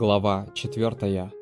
Глава 4.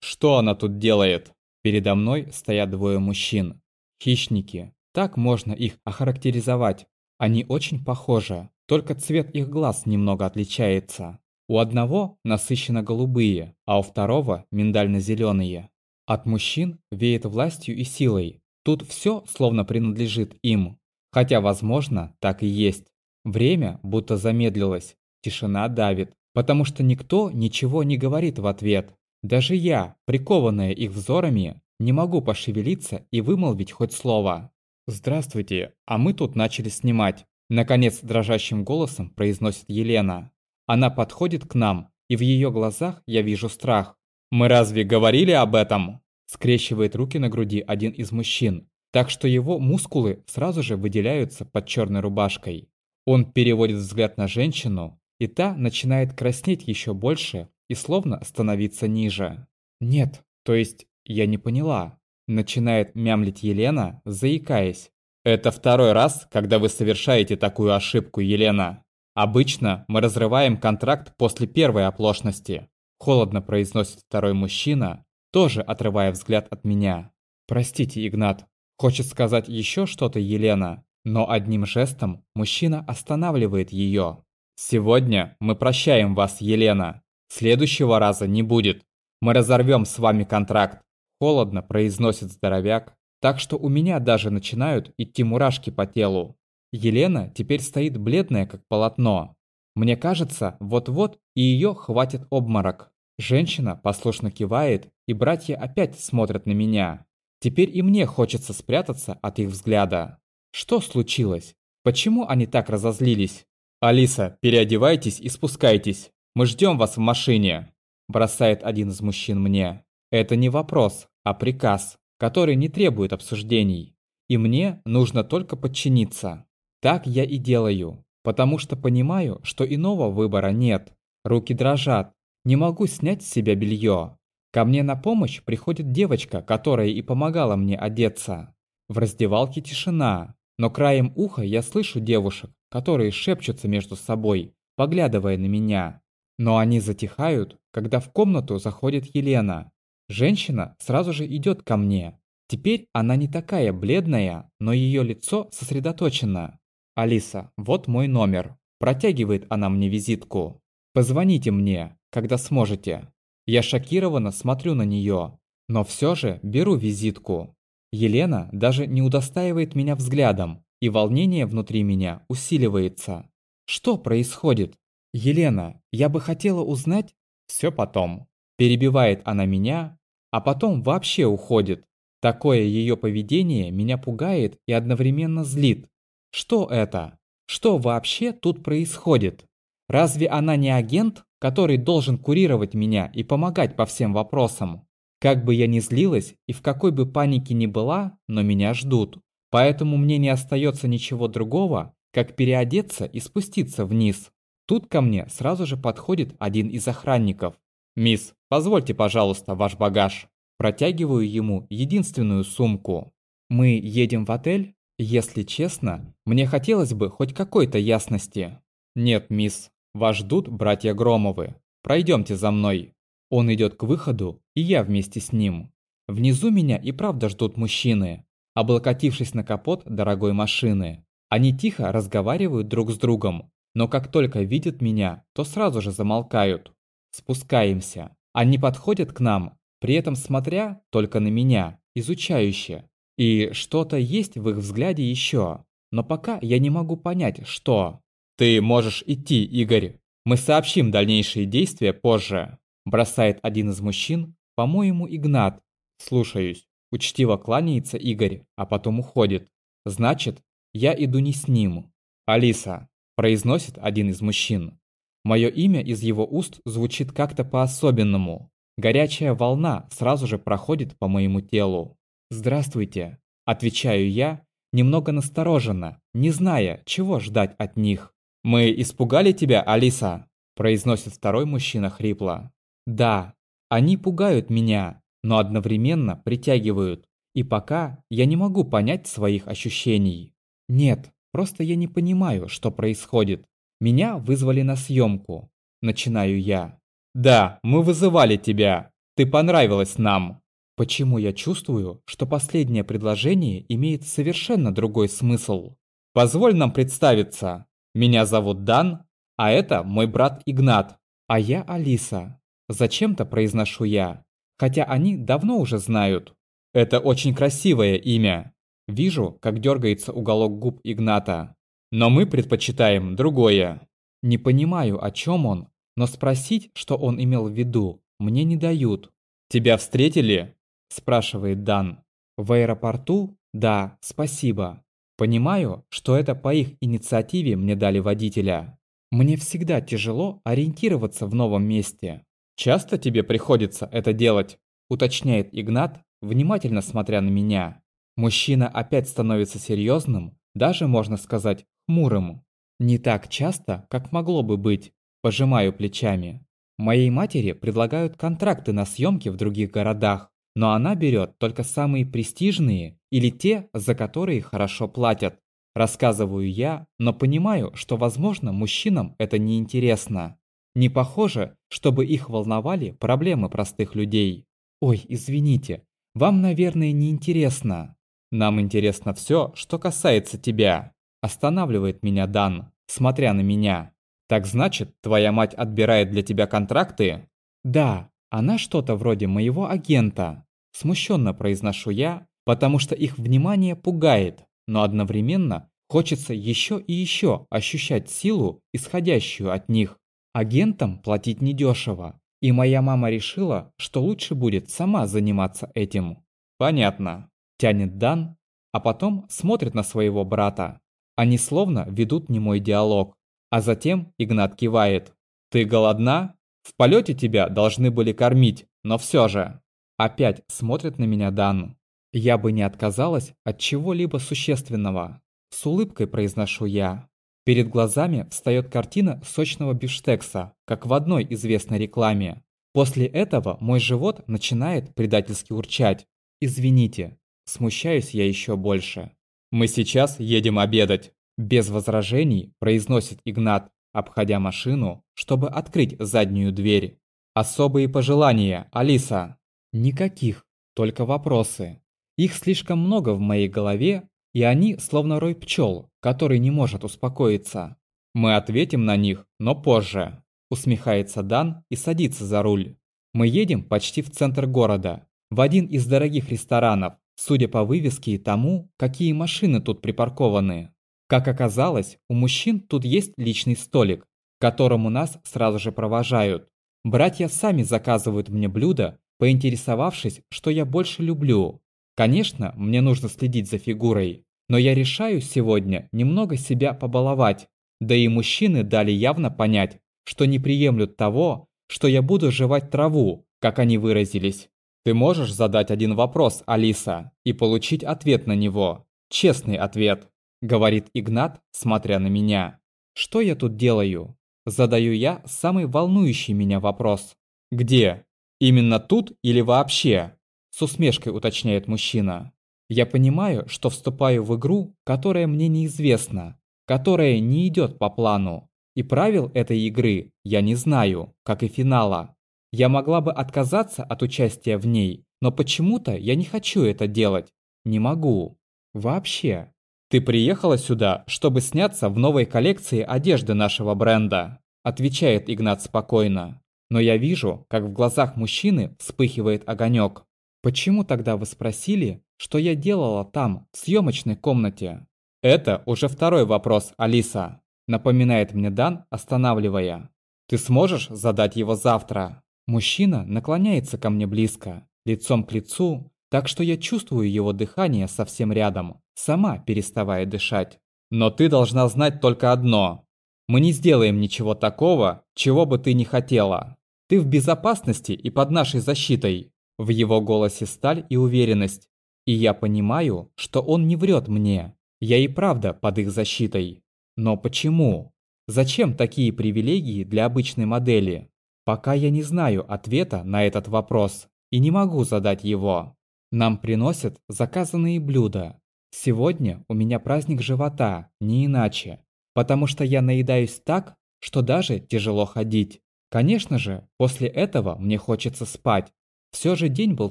Что она тут делает? Передо мной стоят двое мужчин. Хищники. Так можно их охарактеризовать. Они очень похожи, только цвет их глаз немного отличается. У одного насыщенно голубые, а у второго миндально-зеленые. От мужчин веет властью и силой. Тут все словно принадлежит им. Хотя, возможно, так и есть. Время будто замедлилось, тишина давит, потому что никто ничего не говорит в ответ. Даже я, прикованная их взорами, не могу пошевелиться и вымолвить хоть слово. «Здравствуйте, а мы тут начали снимать», – наконец дрожащим голосом произносит Елена. Она подходит к нам, и в ее глазах я вижу страх. «Мы разве говорили об этом?» Скрещивает руки на груди один из мужчин, так что его мускулы сразу же выделяются под черной рубашкой. Он переводит взгляд на женщину, и та начинает краснеть еще больше и словно становиться ниже. «Нет, то есть я не поняла», – начинает мямлить Елена, заикаясь. «Это второй раз, когда вы совершаете такую ошибку, Елена. Обычно мы разрываем контракт после первой оплошности», – холодно произносит второй мужчина, тоже отрывая взгляд от меня. «Простите, Игнат, хочет сказать еще что-то Елена, но одним жестом мужчина останавливает ее. «Сегодня мы прощаем вас, Елена. Следующего раза не будет. Мы разорвем с вами контракт», – холодно произносит здоровяк, так что у меня даже начинают идти мурашки по телу. Елена теперь стоит бледная, как полотно. Мне кажется, вот-вот и ее хватит обморок. Женщина послушно кивает, и братья опять смотрят на меня. Теперь и мне хочется спрятаться от их взгляда. Что случилось? Почему они так разозлились? «Алиса, переодевайтесь и спускайтесь. Мы ждем вас в машине», – бросает один из мужчин мне. Это не вопрос, а приказ, который не требует обсуждений. И мне нужно только подчиниться. Так я и делаю, потому что понимаю, что иного выбора нет. Руки дрожат, не могу снять с себя белье. Ко мне на помощь приходит девочка, которая и помогала мне одеться. В раздевалке тишина, но краем уха я слышу девушек, которые шепчутся между собой, поглядывая на меня. Но они затихают, когда в комнату заходит Елена. Женщина сразу же идет ко мне. Теперь она не такая бледная, но ее лицо сосредоточено. «Алиса, вот мой номер». Протягивает она мне визитку. «Позвоните мне, когда сможете». Я шокированно смотрю на нее, но все же беру визитку. Елена даже не удостаивает меня взглядом, и волнение внутри меня усиливается. Что происходит? Елена, я бы хотела узнать... Все потом. Перебивает она меня, а потом вообще уходит. Такое ее поведение меня пугает и одновременно злит. Что это? Что вообще тут происходит? Разве она не агент, который должен курировать меня и помогать по всем вопросам? Как бы я ни злилась и в какой бы панике ни была, но меня ждут. Поэтому мне не остается ничего другого, как переодеться и спуститься вниз. Тут ко мне сразу же подходит один из охранников. «Мисс, позвольте, пожалуйста, ваш багаж». Протягиваю ему единственную сумку. «Мы едем в отель?» Если честно, мне хотелось бы хоть какой-то ясности. «Нет, мисс, вас ждут братья Громовы. Пройдемте за мной». Он идет к выходу, и я вместе с ним. Внизу меня и правда ждут мужчины облокотившись на капот дорогой машины. Они тихо разговаривают друг с другом, но как только видят меня, то сразу же замолкают. Спускаемся. Они подходят к нам, при этом смотря только на меня, изучающе. И что-то есть в их взгляде еще, но пока я не могу понять, что. «Ты можешь идти, Игорь. Мы сообщим дальнейшие действия позже», бросает один из мужчин, по-моему, Игнат. «Слушаюсь». Учтиво кланяется Игорь, а потом уходит. Значит, я иду не с ним. Алиса, произносит один из мужчин. Мое имя из его уст звучит как-то по-особенному. Горячая волна сразу же проходит по моему телу. «Здравствуйте», – отвечаю я, немного настороженно, не зная, чего ждать от них. «Мы испугали тебя, Алиса?» – произносит второй мужчина хрипло. «Да, они пугают меня, но одновременно притягивают. И пока я не могу понять своих ощущений. Нет, просто я не понимаю, что происходит. Меня вызвали на съемку. Начинаю я. Да, мы вызывали тебя. Ты понравилась нам. Почему я чувствую, что последнее предложение имеет совершенно другой смысл? Позволь нам представиться. Меня зовут Дан, а это мой брат Игнат, а я Алиса. Зачем-то произношу я, хотя они давно уже знают. Это очень красивое имя. Вижу, как дергается уголок губ Игната. Но мы предпочитаем другое. Не понимаю, о чем он, но спросить, что он имел в виду, мне не дают. Тебя встретили? спрашивает Дан. В аэропорту? Да, спасибо. Понимаю, что это по их инициативе мне дали водителя. Мне всегда тяжело ориентироваться в новом месте. Часто тебе приходится это делать? Уточняет Игнат, внимательно смотря на меня. Мужчина опять становится серьезным, даже можно сказать хмурым. Не так часто, как могло бы быть. Пожимаю плечами. Моей матери предлагают контракты на съемки в других городах но она берет только самые престижные или те, за которые хорошо платят. Рассказываю я, но понимаю, что, возможно, мужчинам это не интересно. Не похоже, чтобы их волновали проблемы простых людей. Ой, извините, вам, наверное, не интересно. Нам интересно все, что касается тебя. Останавливает меня Дан, смотря на меня. Так значит, твоя мать отбирает для тебя контракты? Да, она что-то вроде моего агента. Смущенно произношу я, потому что их внимание пугает, но одновременно хочется еще и еще ощущать силу, исходящую от них. Агентам платить недешево, и моя мама решила, что лучше будет сама заниматься этим. Понятно. Тянет Дан, а потом смотрит на своего брата. Они словно ведут немой диалог, а затем Игнат кивает. «Ты голодна? В полете тебя должны были кормить, но все же». Опять смотрит на меня Дан. Я бы не отказалась от чего-либо существенного. С улыбкой произношу я. Перед глазами встает картина сочного бифштекса, как в одной известной рекламе. После этого мой живот начинает предательски урчать. Извините, смущаюсь я еще больше. Мы сейчас едем обедать. Без возражений произносит Игнат, обходя машину, чтобы открыть заднюю дверь. Особые пожелания, Алиса. Никаких, только вопросы. Их слишком много в моей голове, и они словно рой пчел, который не может успокоиться. Мы ответим на них, но позже. Усмехается Дан и садится за руль. Мы едем почти в центр города, в один из дорогих ресторанов, судя по вывеске и тому, какие машины тут припаркованы. Как оказалось, у мужчин тут есть личный столик, которому нас сразу же провожают. Братья сами заказывают мне блюда поинтересовавшись, что я больше люблю. Конечно, мне нужно следить за фигурой, но я решаю сегодня немного себя побаловать. Да и мужчины дали явно понять, что не приемлют того, что я буду жевать траву, как они выразились. Ты можешь задать один вопрос, Алиса, и получить ответ на него. Честный ответ, говорит Игнат, смотря на меня. Что я тут делаю? Задаю я самый волнующий меня вопрос. Где? Именно тут или вообще? С усмешкой уточняет мужчина. Я понимаю, что вступаю в игру, которая мне неизвестна, которая не идет по плану. И правил этой игры я не знаю, как и финала. Я могла бы отказаться от участия в ней, но почему-то я не хочу это делать. Не могу. Вообще. Ты приехала сюда, чтобы сняться в новой коллекции одежды нашего бренда, отвечает Игнат спокойно. Но я вижу, как в глазах мужчины вспыхивает огонек. Почему тогда вы спросили, что я делала там, в съемочной комнате? Это уже второй вопрос, Алиса. Напоминает мне Дан, останавливая. Ты сможешь задать его завтра? Мужчина наклоняется ко мне близко, лицом к лицу, так что я чувствую его дыхание совсем рядом, сама переставая дышать. Но ты должна знать только одно. Мы не сделаем ничего такого, чего бы ты не хотела. Ты в безопасности и под нашей защитой. В его голосе сталь и уверенность. И я понимаю, что он не врет мне. Я и правда под их защитой. Но почему? Зачем такие привилегии для обычной модели? Пока я не знаю ответа на этот вопрос и не могу задать его. Нам приносят заказанные блюда. Сегодня у меня праздник живота, не иначе потому что я наедаюсь так, что даже тяжело ходить. Конечно же, после этого мне хочется спать. Все же день был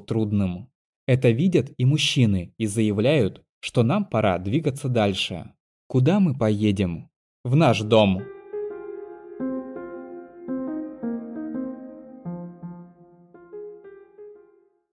трудным. Это видят и мужчины и заявляют, что нам пора двигаться дальше. Куда мы поедем? В наш дом.